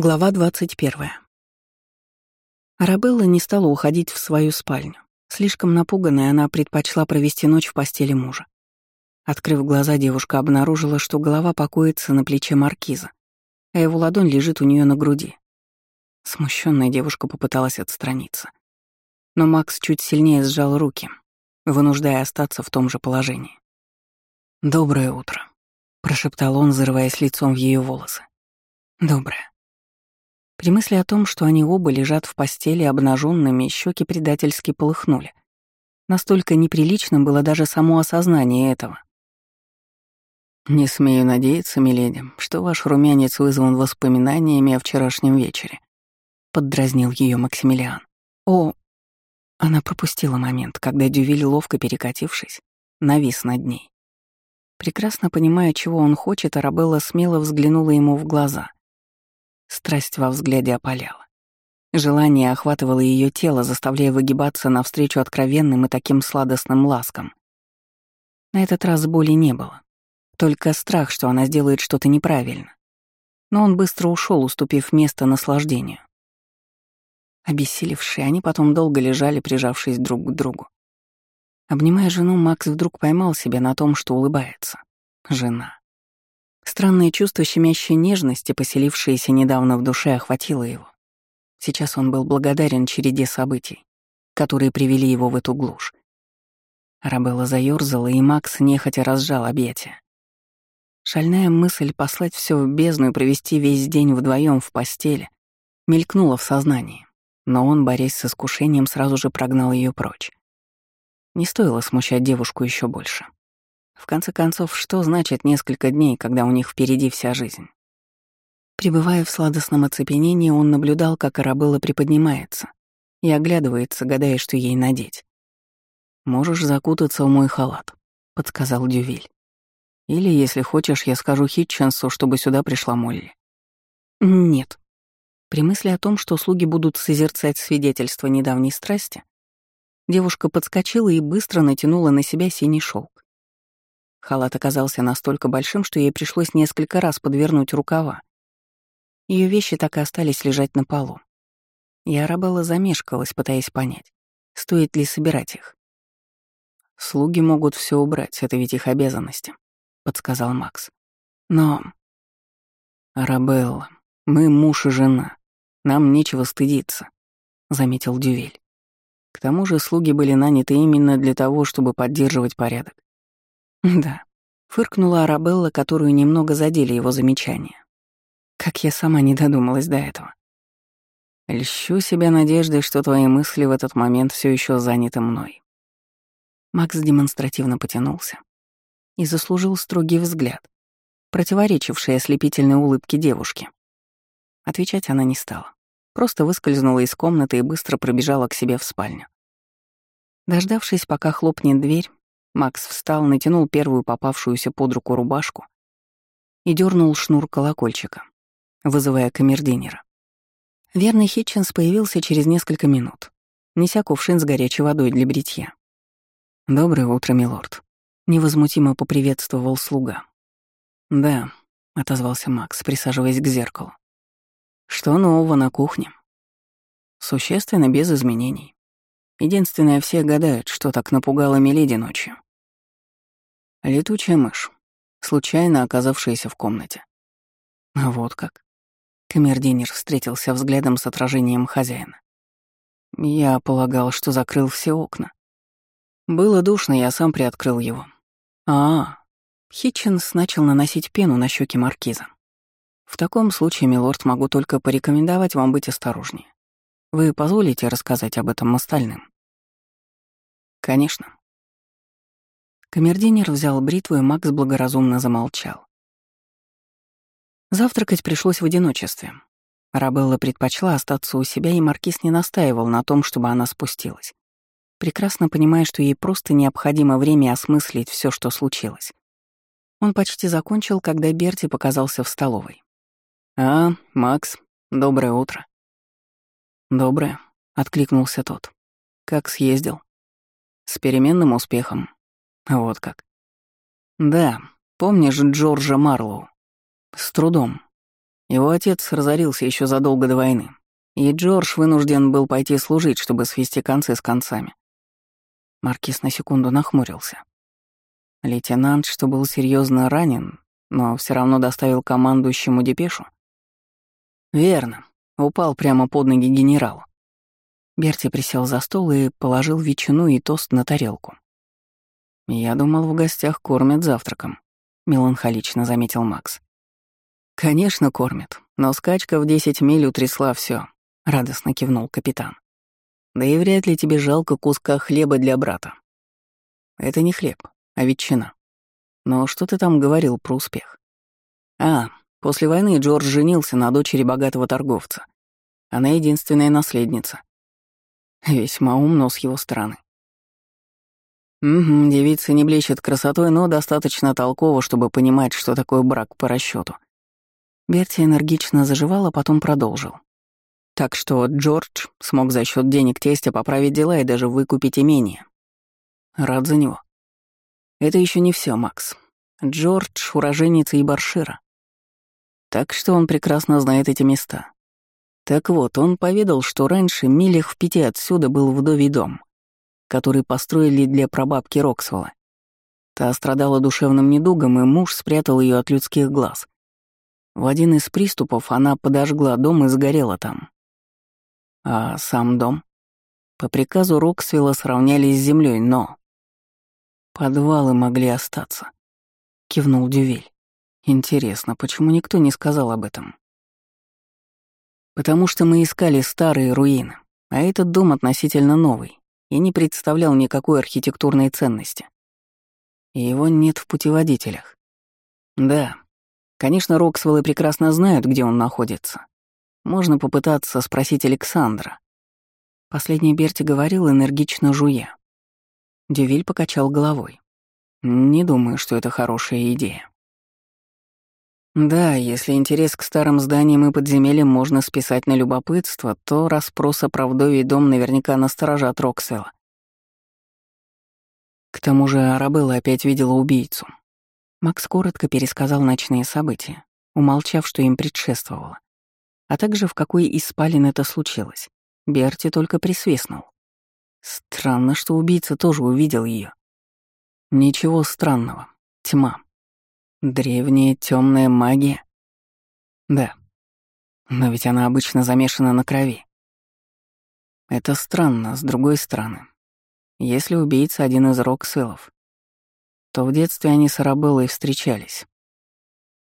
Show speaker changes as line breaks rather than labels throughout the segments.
Глава 21. Арабелла не стала уходить в свою спальню. Слишком напуганная, она предпочла провести ночь в постели мужа. Открыв глаза, девушка обнаружила, что голова покоится на плече маркиза, а его ладонь лежит у нее на груди. Смущенная девушка попыталась отстраниться. Но Макс чуть сильнее сжал руки, вынуждая остаться в том же положении. «Доброе утро», — прошептал он, зарываясь лицом в ее волосы. «Доброе». При мысли о том, что они оба лежат в постели обнаженными, щеки предательски полыхнули. Настолько неприличным было даже само осознание этого. «Не смею надеяться, миледи, что ваш румянец вызван воспоминаниями о вчерашнем вечере», — поддразнил ее Максимилиан. «О!» Она пропустила момент, когда Дювиль, ловко перекатившись, навис над ней. Прекрасно понимая, чего он хочет, Арабелла смело взглянула ему в глаза — Страсть во взгляде опаляла. Желание охватывало ее тело, заставляя выгибаться навстречу откровенным и таким сладостным ласкам. На этот раз боли не было. Только страх, что она сделает что-то неправильно. Но он быстро ушел, уступив место наслаждению. Обессилевшие, они потом долго лежали, прижавшись друг к другу. Обнимая жену, Макс вдруг поймал себя на том, что улыбается. Жена. Странное чувство щемящей нежности, поселившееся недавно в душе, охватило его. Сейчас он был благодарен череде событий, которые привели его в эту глушь. Арабелла заёрзала, и Макс нехотя разжал объятия. Шальная мысль послать все в бездну и провести весь день вдвоем в постели мелькнула в сознании, но он, борясь с искушением, сразу же прогнал ее прочь. Не стоило смущать девушку еще больше. В конце концов, что значит несколько дней, когда у них впереди вся жизнь? Пребывая в сладостном оцепенении, он наблюдал, как Арабелла приподнимается и оглядывается, гадая, что ей надеть. «Можешь закутаться в мой халат», — подсказал Дювиль. «Или, если хочешь, я скажу Хитченсу, чтобы сюда пришла Молли». «Нет». При мысли о том, что слуги будут созерцать свидетельство недавней страсти, девушка подскочила и быстро натянула на себя синий шелк. Халат оказался настолько большим, что ей пришлось несколько раз подвернуть рукава. Ее вещи так и остались лежать на полу. И Арабелла замешкалась, пытаясь понять, стоит ли собирать их. «Слуги могут все убрать, это ведь их обязанности», — подсказал Макс. «Но...» «Арабелла, мы муж и жена. Нам нечего стыдиться», — заметил Дювель. К тому же слуги были наняты именно для того, чтобы поддерживать порядок. Да, фыркнула Арабелла, которую немного задели его замечания. Как я сама не додумалась до этого. Льщу себя надеждой, что твои мысли в этот момент все еще заняты мной. Макс демонстративно потянулся и заслужил строгий взгляд, противоречивший ослепительной улыбке девушки. Отвечать она не стала, просто выскользнула из комнаты и быстро пробежала к себе в спальню. Дождавшись, пока хлопнет дверь, Макс встал, натянул первую попавшуюся под руку рубашку и дернул шнур колокольчика, вызывая камердинера. Верный Хитчинс появился через несколько минут, неся кувшин с горячей водой для бритья. «Доброе утро, милорд», — невозмутимо поприветствовал слуга. «Да», — отозвался Макс, присаживаясь к зеркалу. «Что нового на кухне?» «Существенно, без изменений. Единственное, все гадают, что так напугало Миледи ночью. Летучая мышь, случайно оказавшаяся в комнате. А вот как. Камердинер встретился взглядом с отражением хозяина. Я полагал, что закрыл все окна. Было душно, я сам приоткрыл его. А, -а, -а. Хитчинс начал наносить пену на щеки маркиза. В таком случае, милорд, могу только порекомендовать вам быть осторожнее. Вы позволите рассказать об этом остальным? Конечно. Камердинер взял бритву, и Макс благоразумно замолчал. Завтракать пришлось в одиночестве. Рабелла предпочла остаться у себя, и Маркиз не настаивал на том, чтобы она спустилась, прекрасно понимая, что ей просто необходимо время осмыслить все, что случилось. Он почти закончил, когда Берти показался в столовой. «А, Макс, доброе утро». «Доброе», — откликнулся тот. «Как съездил?» «С переменным успехом. Вот как». «Да, помнишь Джорджа Марлоу?» «С трудом. Его отец разорился еще задолго до войны, и Джордж вынужден был пойти служить, чтобы свести концы с концами. Маркиз на секунду нахмурился. Лейтенант, что был серьезно ранен, но все равно доставил командующему депешу? Верно. Упал прямо под ноги генералу. Берти присел за стол и положил ветчину и тост на тарелку. «Я думал, в гостях кормят завтраком», — меланхолично заметил Макс. «Конечно, кормят, но скачка в десять миль утрясла все, радостно кивнул капитан. «Да и вряд ли тебе жалко куска хлеба для брата». «Это не хлеб, а ветчина. Но что ты там говорил про успех?» «А, после войны Джордж женился на дочери богатого торговца. Она единственная наследница. Весьма умно с его стороны. Угу, девица не блещет красотой, но достаточно толково, чтобы понимать, что такое брак по расчету. Берти энергично заживал, а потом продолжил. Так что Джордж смог за счет денег тестя поправить дела и даже выкупить имение. Рад за него. Это еще не все, Макс. Джордж — уроженец Ибаршира. Так что он прекрасно знает эти места. Так вот, он поведал, что раньше милях в пяти отсюда был вдовий дом, который построили для прабабки Роксвелла. Та страдала душевным недугом, и муж спрятал ее от людских глаз. В один из приступов она подожгла дом и сгорела там. А сам дом? По приказу Роксвелла сравняли с землей, но... Подвалы могли остаться. Кивнул Дювель. Интересно, почему никто не сказал об этом? Потому что мы искали старые руины, а этот дом относительно новый и не представлял никакой архитектурной ценности. И его нет в путеводителях. Да, конечно, Роксвеллы прекрасно знают, где он находится. Можно попытаться спросить Александра. Последний Берти говорил, энергично жуя. Дювиль покачал головой. Не думаю, что это хорошая идея. Да, если интерес к старым зданиям и подземельям можно списать на любопытство, то расспроса про вдовий дом наверняка насторожат Роксела. К тому же Арабелла опять видела убийцу. Макс коротко пересказал ночные события, умолчав, что им предшествовало. А также в какой из спален это случилось. Берти только присвистнул. Странно, что убийца тоже увидел ее. Ничего странного. Тьма. Древняя темная магия? Да. Но ведь она обычно замешана на крови. Это странно, с другой стороны. Если убийца один из Роксвиллов, то в детстве они с Арабеллой встречались.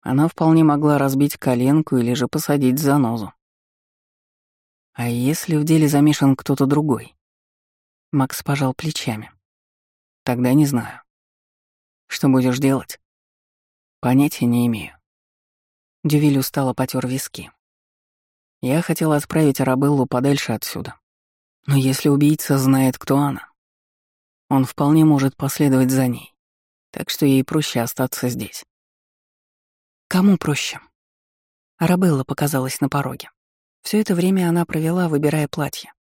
Она вполне могла разбить коленку или же посадить занозу. А если в деле замешан кто-то другой? Макс пожал плечами. Тогда не знаю. Что будешь делать? Понятия не имею. Дювиль устало потер виски. Я хотел отправить Арабеллу подальше отсюда. Но если убийца знает, кто она, он вполне может последовать за ней. Так что ей проще остаться здесь. Кому проще? Арабелла показалась на пороге. Все это время она провела, выбирая платье.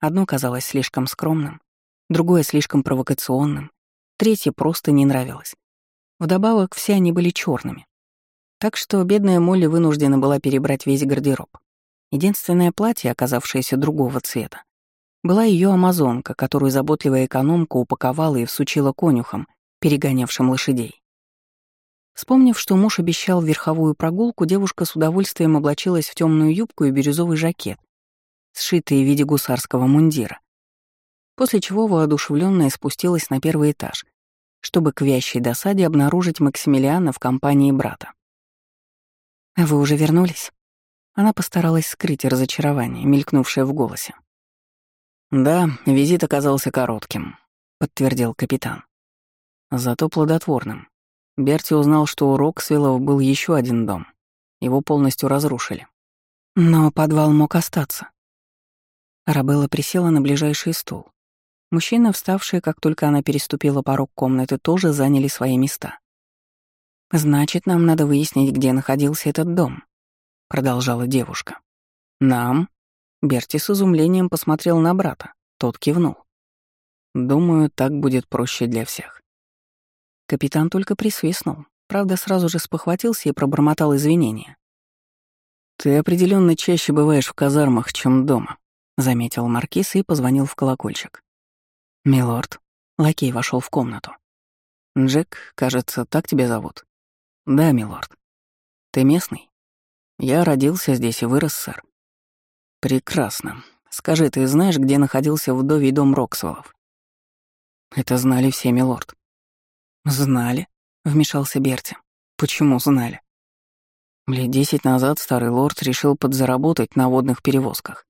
Одно казалось слишком скромным, другое слишком провокационным, третье просто не нравилось. Вдобавок, все они были черными. Так что бедная Молли вынуждена была перебрать весь гардероб. Единственное платье, оказавшееся другого цвета, была ее амазонка, которую заботливая экономка упаковала и всучила конюхам, перегонявшим лошадей. Вспомнив, что муж обещал верховую прогулку, девушка с удовольствием облачилась в темную юбку и бирюзовый жакет, сшитый в виде гусарского мундира. После чего воодушевленная спустилась на первый этаж, чтобы к вящей досаде обнаружить Максимилиана в компании брата. «Вы уже вернулись?» Она постаралась скрыть разочарование, мелькнувшее в голосе. «Да, визит оказался коротким», — подтвердил капитан. Зато плодотворным. Берти узнал, что у Роксвиллов был еще один дом. Его полностью разрушили. Но подвал мог остаться. Арабелла присела на ближайший стул, Мужчины, вставшие, как только она переступила порог комнаты, тоже заняли свои места. «Значит, нам надо выяснить, где находился этот дом», — продолжала девушка. «Нам?» Берти с изумлением посмотрел на брата. Тот кивнул. «Думаю, так будет проще для всех». Капитан только присвистнул, правда, сразу же спохватился и пробормотал извинения. «Ты определенно чаще бываешь в казармах, чем дома», — заметил Маркиз и позвонил в колокольчик. «Милорд». Лакей вошел в комнату. «Джек, кажется, так тебя зовут?» «Да, милорд». «Ты местный?» «Я родился здесь и вырос, сэр». «Прекрасно. Скажи, ты знаешь, где находился вдовий дом Роксвеллов?» «Это знали все, милорд». «Знали?» — вмешался Берти. «Почему знали?» Лет десять назад старый лорд решил подзаработать на водных перевозках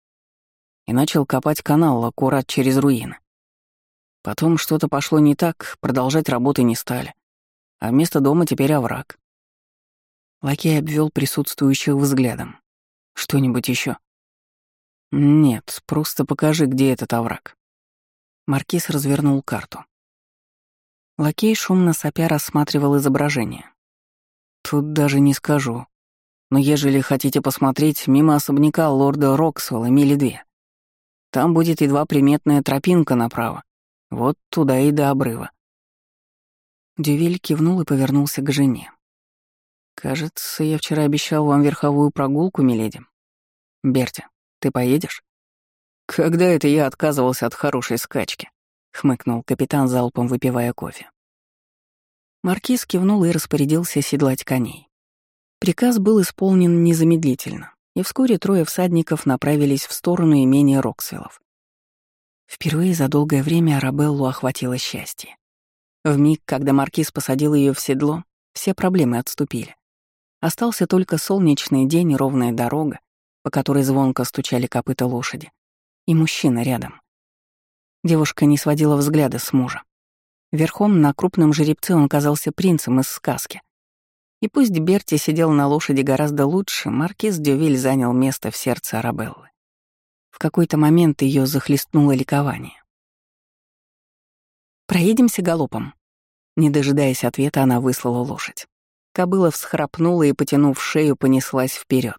и начал копать канал аккурат через руины. Потом что-то пошло не так, продолжать работы не стали. А вместо дома теперь овраг. Лакей обвел присутствующих взглядом. Что-нибудь еще? Нет, просто покажи, где этот овраг. Маркиз развернул карту. Лакей шумно сопя рассматривал изображение. Тут даже не скажу. Но ежели хотите посмотреть, мимо особняка лорда Роксвелла мили две. Там будет едва приметная тропинка направо. Вот туда и до обрыва. Дювель кивнул и повернулся к жене. «Кажется, я вчера обещал вам верховую прогулку, миледи. Берти, ты поедешь?» «Когда это я отказывался от хорошей скачки?» — хмыкнул капитан, залпом выпивая кофе. Маркиз кивнул и распорядился седлать коней. Приказ был исполнен незамедлительно, и вскоре трое всадников направились в сторону имения Роксвеллов. Впервые за долгое время Арабеллу охватило счастье. В миг, когда маркиз посадил ее в седло, все проблемы отступили. Остался только солнечный день и ровная дорога, по которой звонко стучали копыта лошади, и мужчина рядом. Девушка не сводила взгляда с мужа. Верхом на крупном жеребце он казался принцем из сказки. И пусть Берти сидел на лошади гораздо лучше, маркиз Дювиль занял место в сердце Арабеллы. В какой-то момент ее захлестнуло ликование. «Проедемся галопом». Не дожидаясь ответа, она выслала лошадь. Кобыла всхрапнула и, потянув шею, понеслась вперед.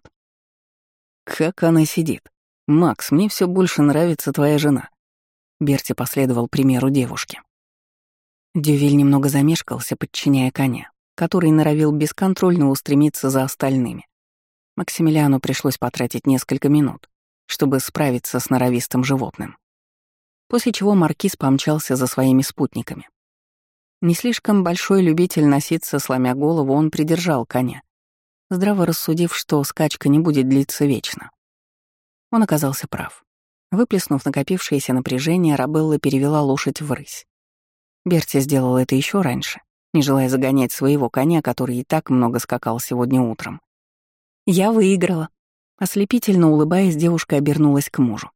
«Как она сидит! Макс, мне все больше нравится твоя жена». Берти последовал примеру девушки. Дювиль немного замешкался, подчиняя коня который норовил бесконтрольно устремиться за остальными. Максимилиану пришлось потратить несколько минут, чтобы справиться с норовистым животным. После чего маркиз помчался за своими спутниками. Не слишком большой любитель носиться, сломя голову, он придержал коня, здраво рассудив, что скачка не будет длиться вечно. Он оказался прав. Выплеснув накопившееся напряжение, Рабелла перевела лошадь в рысь. Берти сделал это еще раньше, не желая загонять своего коня, который и так много скакал сегодня утром. «Я выиграла». Ослепительно улыбаясь, девушка обернулась к мужу.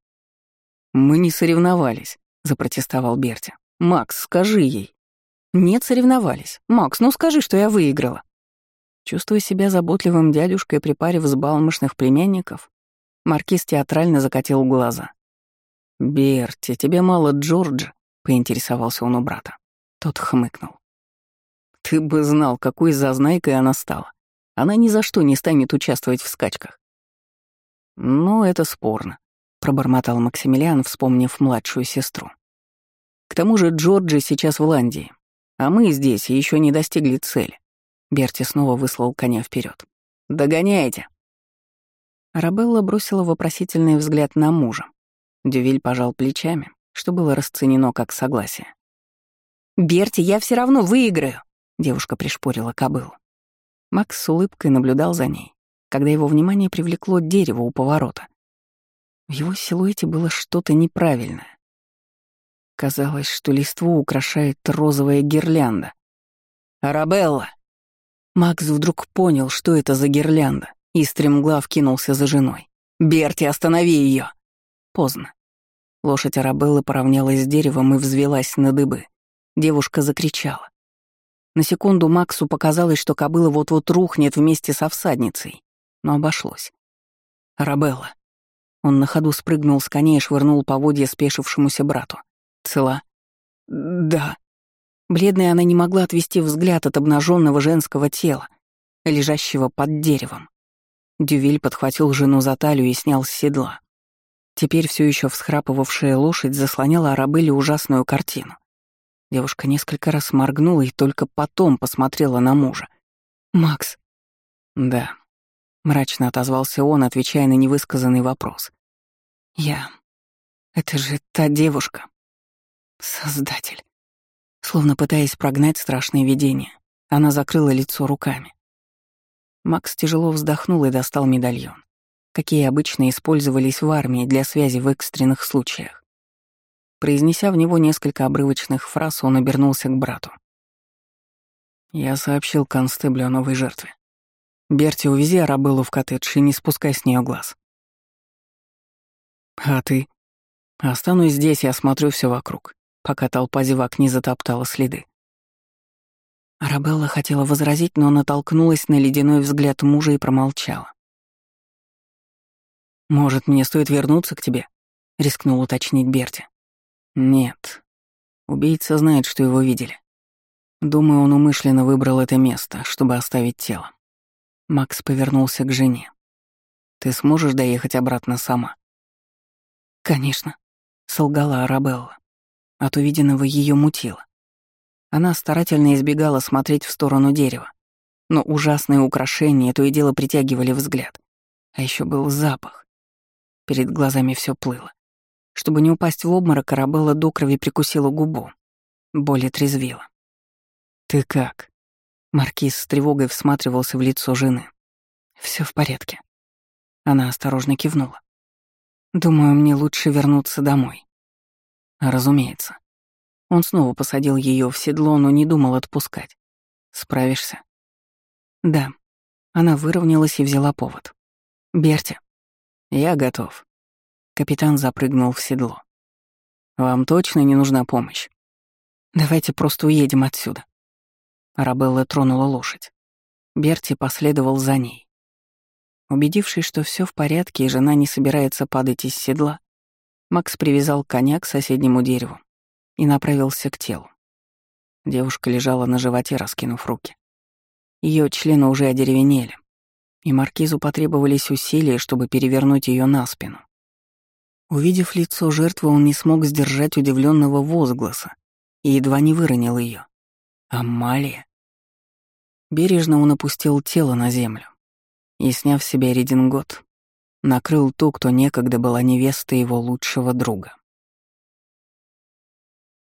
«Мы не соревновались», — запротестовал Берти. «Макс, скажи ей». «Нет, соревновались. Макс, ну скажи, что я выиграла». Чувствуя себя заботливым дядюшкой при паре взбалмошных племянников, маркиз театрально закатил глаза. «Берти, тебе мало Джорджа?» — поинтересовался он у брата. Тот хмыкнул. Ты бы знал, какой зазнайкой она стала. Она ни за что не станет участвовать в скачках. «Ну, это спорно», — пробормотал Максимилиан, вспомнив младшую сестру. «К тому же Джорджи сейчас в Ландии, а мы здесь еще не достигли цели». Берти снова выслал коня вперед. «Догоняйте!» Арабелла бросила вопросительный взгляд на мужа. Дювиль пожал плечами, что было расценено как согласие. «Берти, я все равно выиграю!» Девушка пришпорила кобылу. Макс с улыбкой наблюдал за ней, когда его внимание привлекло дерево у поворота. В его силуэте было что-то неправильное. Казалось, что листву украшает розовая гирлянда. «Арабелла!» Макс вдруг понял, что это за гирлянда, и стремглав кинулся за женой. «Берти, останови ее! Поздно. Лошадь Арабеллы поравнялась с деревом и взвелась на дыбы. Девушка закричала. На секунду Максу показалось, что кобыла вот-вот рухнет вместе со всадницей, но обошлось. «Арабелла». Он на ходу спрыгнул с коня и швырнул поводья спешившемуся брату. «Цела?» «Да». Бледная она не могла отвести взгляд от обнаженного женского тела, лежащего под деревом. Дювиль подхватил жену за талию и снял с седла. Теперь все еще всхрапывавшая лошадь заслоняла Арабелле ужасную картину. Девушка несколько раз моргнула и только потом посмотрела на мужа. «Макс». «Да». Мрачно отозвался он, отвечая на невысказанный вопрос. «Я... Это же та девушка. Создатель». Словно пытаясь прогнать страшные видения, она закрыла лицо руками. Макс тяжело вздохнул и достал медальон, какие обычно использовались в армии для связи в экстренных случаях. Произнеся в него несколько обрывочных фраз, он обернулся к брату. Я сообщил констеблю о новой жертве. Берти, увези Арабеллу в коттедж и не спускай с нее глаз. А ты? Останусь здесь и осмотрю все вокруг, пока толпа зевак не затоптала следы. Арабелла хотела возразить, но натолкнулась на ледяной взгляд мужа и промолчала. «Может, мне стоит вернуться к тебе?» — рискнул уточнить Берти. «Нет. Убийца знает, что его видели. Думаю, он умышленно выбрал это место, чтобы оставить тело». Макс повернулся к жене. «Ты сможешь доехать обратно сама?» «Конечно», — солгала Арабелла. От увиденного ее мутило. Она старательно избегала смотреть в сторону дерева, но ужасные украшения то и дело притягивали взгляд. А еще был запах. Перед глазами все плыло. Чтобы не упасть в обморок, Арабелла до крови прикусила губу. Боль отрезвила. «Ты как?» Маркиз с тревогой всматривался в лицо жены. Все в порядке». Она осторожно кивнула. «Думаю, мне лучше вернуться домой». «Разумеется». Он снова посадил ее в седло, но не думал отпускать. «Справишься?» «Да». Она выровнялась и взяла повод. «Берти». «Я готов». Капитан запрыгнул в седло. «Вам точно не нужна помощь?» «Давайте просто уедем отсюда». Арабелла тронула лошадь. Берти последовал за ней. Убедившись, что все в порядке и жена не собирается падать из седла, Макс привязал коня к соседнему дереву и направился к телу. Девушка лежала на животе, раскинув руки. Ее члены уже одеревенели, и маркизу потребовались усилия, чтобы перевернуть ее на спину. Увидев лицо жертвы, он не смог сдержать удивленного возгласа и едва не выронил ее. Амалия. Бережно он опустил тело на землю и, сняв с себя редингот, накрыл ту, кто некогда была невестой его лучшего друга.